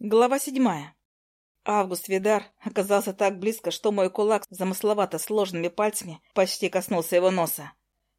Глава седьмая. Август Видар оказался так близко, что мой кулак замысловато сложенными пальцами почти коснулся его носа.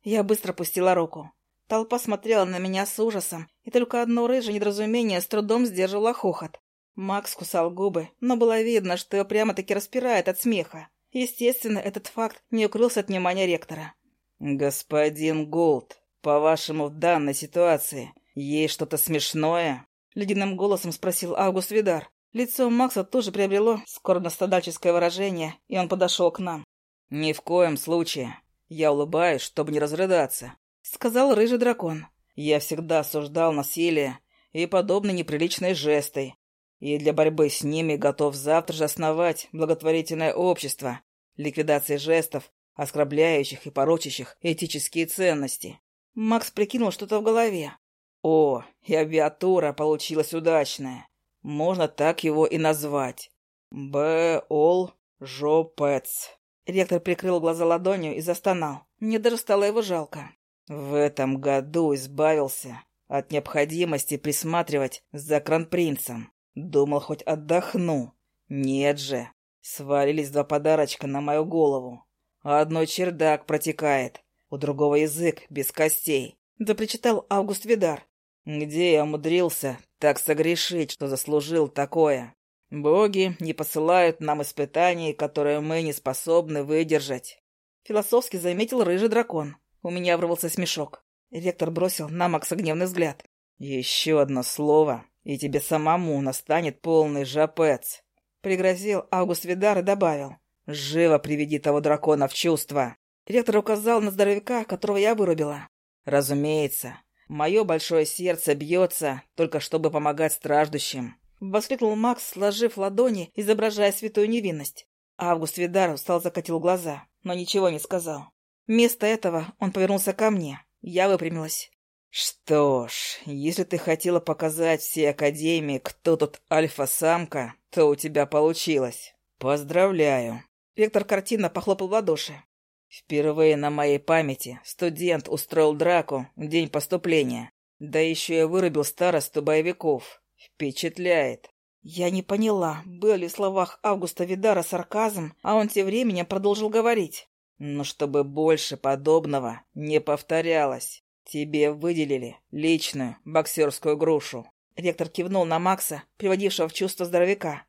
Я быстро пустила руку. Толпа смотрела на меня с ужасом, и только одно рыжее недоразумение с трудом сдерживало хохот. Макс кусал губы, но было видно, что его прямо-таки распирает от смеха. Естественно, этот факт не укрылся от внимания ректора. «Господин Голд, по-вашему, в данной ситуации есть что-то смешное?» — ледяным голосом спросил Август Видар. Лицо Макса тоже приобрело скорбно-страдальческое выражение, и он подошел к нам. «Ни в коем случае. Я улыбаюсь, чтобы не разрыдаться», — сказал рыжий дракон. «Я всегда осуждал насилие и подобные неприличные жесты, и для борьбы с ними готов завтра же основать благотворительное общество ликвидации жестов, оскорбляющих и порочащих этические ценности». Макс прикинул что-то в голове. О, и абиатура получилась удачная. Можно так его и назвать. Б-ол Жопец. Ректор прикрыл глаза ладонью и застонал. Мне даже стало его жалко. В этом году избавился от необходимости присматривать за кронпринцем. Думал, хоть отдохну. Нет же. Свалились два подарочка на мою голову. Одной чердак протекает, у другого язык без костей. Да причитал Август Видар. Где я умудрился так согрешить, что заслужил такое? Боги не посылают нам испытаний, которые мы не способны выдержать. Философски заметил рыжий дракон. У меня врвался смешок. Ректор бросил на Макса гневный взгляд. «Еще одно слово, и тебе самому настанет полный жапец», — пригрозил Август Видар и добавил. «Живо приведи того дракона в чувство». Ректор указал на здоровяка, которого я вырубила. «Разумеется, Мое большое сердце бьется, только чтобы помогать страждущим. Воскликнул Макс, сложив ладони, изображая святую невинность. Август Видар устал закатил глаза, но ничего не сказал. Вместо этого он повернулся ко мне. Я выпрямилась. «Что ж, если ты хотела показать всей Академии, кто тут альфа-самка, то у тебя получилось. Поздравляю!» Ректор картинно похлопал в ладоши. Впервые на моей памяти студент устроил драку в день поступления. Да еще и вырубил старосту боевиков. Впечатляет. Я не поняла, был ли в словах Августа Видара сарказм, а он тем временем продолжил говорить. Но чтобы больше подобного не повторялось, тебе выделили личную боксерскую грушу. Ректор кивнул на Макса, приводившего в чувство здоровяка.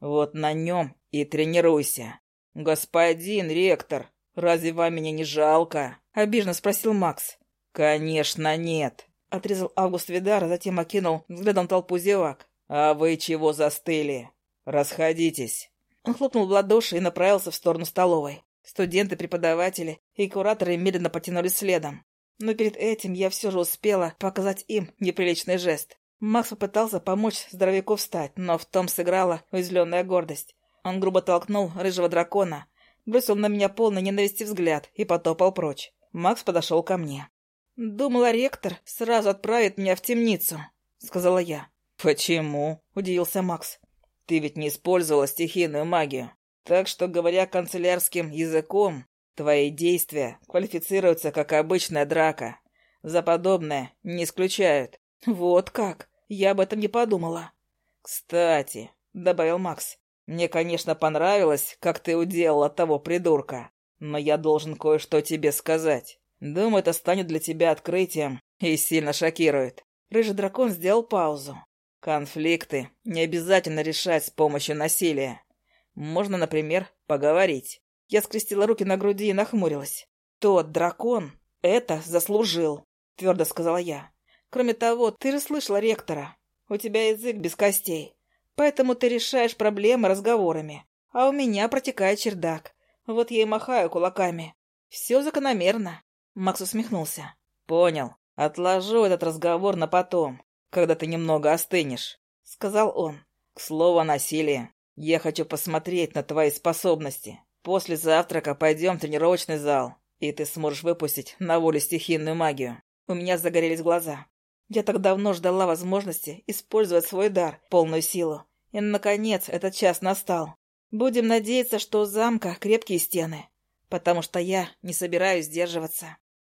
Вот на нем и тренируйся. Господин ректор, «Разве вам меня не жалко?» — обиженно спросил Макс. «Конечно нет», — отрезал Август Видар, а затем окинул взглядом толпу зевак. «А вы чего застыли? Расходитесь». Он хлопнул в ладоши и направился в сторону столовой. Студенты, преподаватели и кураторы медленно потянулись следом. Но перед этим я все же успела показать им неприличный жест. Макс попытался помочь здоровяку встать, но в том сыграла уязвленная гордость. Он грубо толкнул рыжего дракона, бросил на меня полный ненависти взгляд и потопал прочь. Макс подошел ко мне. «Думала, ректор сразу отправит меня в темницу», — сказала я. «Почему?» — удивился Макс. «Ты ведь не использовала стихийную магию. Так что, говоря канцелярским языком, твои действия квалифицируются как обычная драка. За подобное не исключают». «Вот как? Я об этом не подумала». «Кстати», — добавил Макс, мне, конечно, понравилось, как ты уделала того придурка, но я должен кое-что тебе сказать. Думаю, это станет для тебя открытием и сильно шокирует. Рыжий дракон сделал паузу. Конфликты не обязательно решать с помощью насилия. Можно, например, поговорить. Я скрестила руки на груди и нахмурилась. Тот дракон это заслужил, твердо сказала я. Кроме того, ты же слышала ректора. У тебя язык без костей. Поэтому ты решаешь проблемы разговорами. А у меня протекает чердак. Вот я и махаю кулаками. Все закономерно. Макс усмехнулся. Понял. Отложу этот разговор на потом, когда ты немного остынешь, сказал он. К слову о насилии. Я хочу посмотреть на твои способности. После завтрака пойдем в тренировочный зал, и ты сможешь выпустить на волю стихийную магию. У меня загорелись глаза. Я так давно ждала возможности использовать свой дар, полную силу. И, наконец, этот час настал. Будем надеяться, что у замка крепкие стены, потому что я не собираюсь сдерживаться.